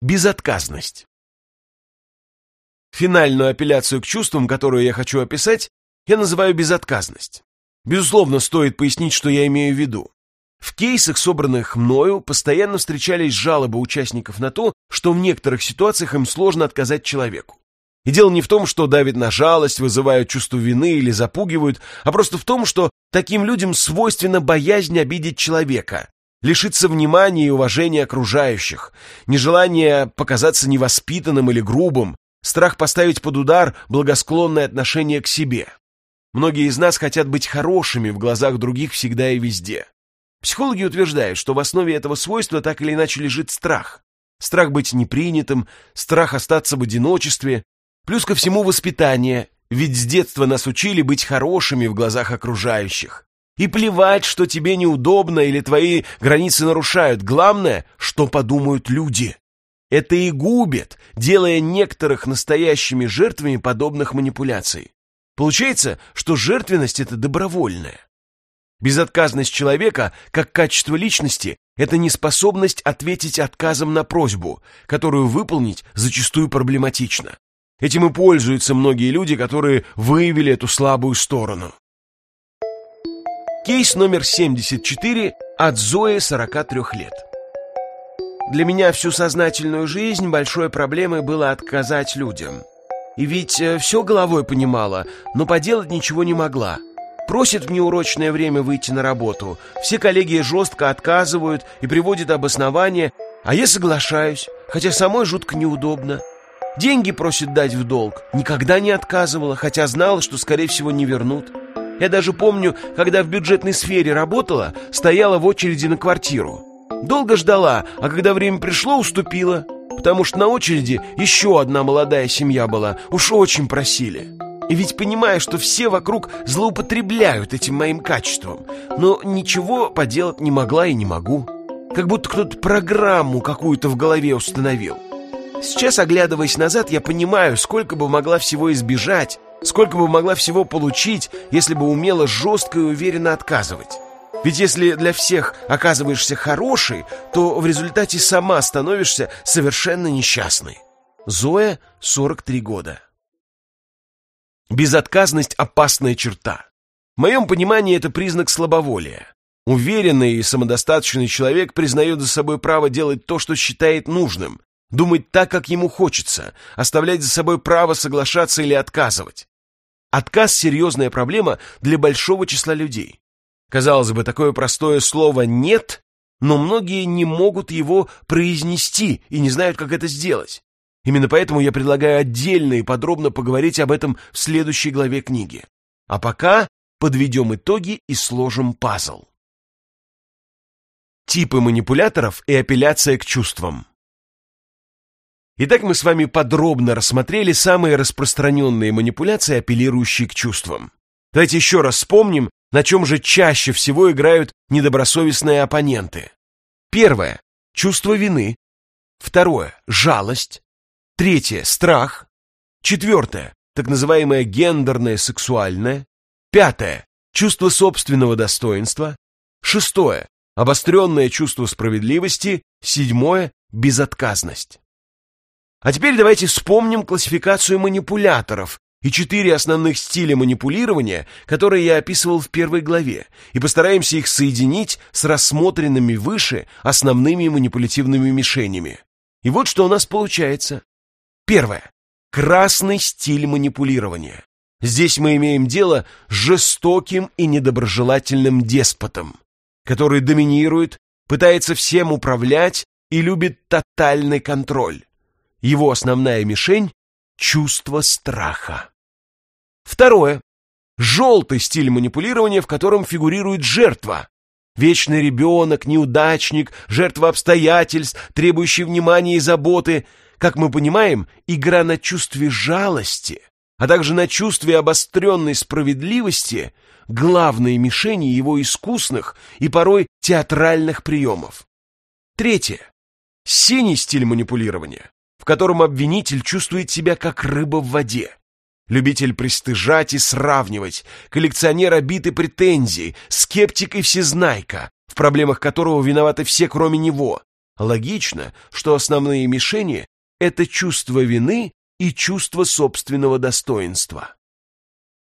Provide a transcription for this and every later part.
Безотказность. Финальную апелляцию к чувствам, которую я хочу описать, я называю безотказность. Безусловно, стоит пояснить, что я имею в виду. В кейсах, собранных мною, постоянно встречались жалобы участников на то, что в некоторых ситуациях им сложно отказать человеку. И дело не в том, что давит на жалость, вызывают чувство вины или запугивают, а просто в том, что таким людям свойственна боязнь обидеть человека, лишиться внимания и уважения окружающих, нежелание показаться невоспитанным или грубым, страх поставить под удар благосклонное отношение к себе. Многие из нас хотят быть хорошими в глазах других всегда и везде. Психологи утверждают, что в основе этого свойства так или иначе лежит страх. Страх быть непринятым, страх остаться в одиночестве, плюс ко всему воспитание, ведь с детства нас учили быть хорошими в глазах окружающих. И плевать, что тебе неудобно или твои границы нарушают, главное, что подумают люди. Это и губит, делая некоторых настоящими жертвами подобных манипуляций. Получается, что жертвенность – это добровольная. Безотказность человека, как качество личности, это неспособность ответить отказом на просьбу, которую выполнить зачастую проблематично. Этим и пользуются многие люди, которые выявили эту слабую сторону. Кейс номер 74 от Зои 43 лет. Для меня всю сознательную жизнь большой проблемой было отказать людям. И ведь э, все головой понимала, но поделать ничего не могла. Просит в неурочное время выйти на работу. Все коллеги жестко отказывают и приводят обоснование, а я соглашаюсь, хотя самой жутко неудобно. Деньги просит дать в долг. Никогда не отказывала, хотя знала, что, скорее всего, не вернут. Я даже помню, когда в бюджетной сфере работала, стояла в очереди на квартиру. Долго ждала, а когда время пришло, уступила. Потому что на очереди еще одна молодая семья была, уж очень просили. И ведь понимаю, что все вокруг злоупотребляют этим моим качеством, но ничего поделать не могла и не могу. Как будто кто-то программу какую-то в голове установил. Сейчас, оглядываясь назад, я понимаю, сколько бы могла всего избежать, сколько бы могла всего получить, если бы умела жестко и уверенно отказывать. Ведь если для всех оказываешься хорошей, то в результате сама становишься совершенно несчастной. Зоя, 43 года. Безотказность – опасная черта. В моем понимании это признак слабоволия. Уверенный и самодостаточный человек признает за собой право делать то, что считает нужным, думать так, как ему хочется, оставлять за собой право соглашаться или отказывать. Отказ – серьезная проблема для большого числа людей. Казалось бы, такое простое слово «нет», но многие не могут его произнести и не знают, как это сделать. Именно поэтому я предлагаю отдельно и подробно поговорить об этом в следующей главе книги. А пока подведем итоги и сложим пазл. Типы манипуляторов и апелляция к чувствам. Итак, мы с вами подробно рассмотрели самые распространенные манипуляции, апеллирующие к чувствам. Давайте еще раз вспомним, на чем же чаще всего играют недобросовестные оппоненты. Первое – чувство вины. Второе – жалость. Третье – страх. Четвертое – так называемое гендерное сексуальное. Пятое – чувство собственного достоинства. Шестое – обостренное чувство справедливости. Седьмое – безотказность. А теперь давайте вспомним классификацию манипуляторов и четыре основных стиля манипулирования, которые я описывал в первой главе, и постараемся их соединить с рассмотренными выше основными манипулятивными мишенями. И вот что у нас получается. Первое. Красный стиль манипулирования. Здесь мы имеем дело с жестоким и недоброжелательным деспотом, который доминирует, пытается всем управлять и любит тотальный контроль. Его основная мишень – чувство страха. Второе. Желтый стиль манипулирования, в котором фигурирует жертва. Вечный ребенок, неудачник, жертва обстоятельств, требующий внимания и заботы – как мы понимаем, игра на чувстве жалости, а также на чувстве обостренной справедливости – главные мишени его искусных и порой театральных приемов. Третье. Синий стиль манипулирования, котором обвинитель чувствует себя как рыба в воде. Любитель пристыжать и сравнивать, коллекционер обид и претензий, скептик и всезнайка, в проблемах которого виноваты все, кроме него, Логично, что основные мишени – это чувство вины и чувство собственного достоинства.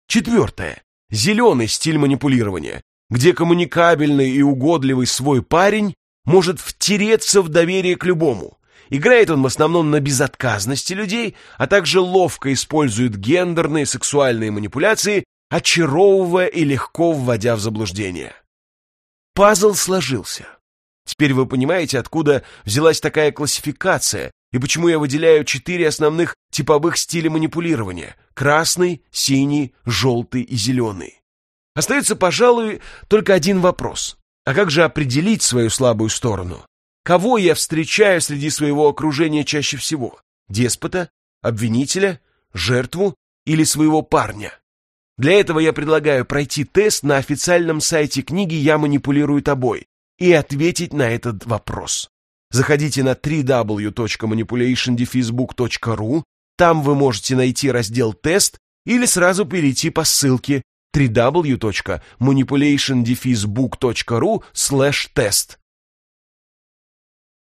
Четвертое. Зеленый стиль манипулирования, где коммуникабельный и угодливый свой парень может втереться в доверие к любому. Играет он в основном на безотказности людей, а также ловко использует гендерные сексуальные манипуляции, очаровывая и легко вводя в заблуждение. Пазл сложился. Теперь вы понимаете, откуда взялась такая классификация и почему я выделяю четыре основных типовых стиля манипулирования – красный, синий, желтый и зеленый. Остается, пожалуй, только один вопрос. А как же определить свою слабую сторону? Кого я встречаю среди своего окружения чаще всего? Деспота, обвинителя, жертву или своего парня? Для этого я предлагаю пройти тест на официальном сайте книги «Я манипулирую тобой» и ответить на этот вопрос. Заходите на www.manipulationdefizebook.ru, там вы можете найти раздел «Тест» или сразу перейти по ссылке www.manipulationdefizebook.ru/тест.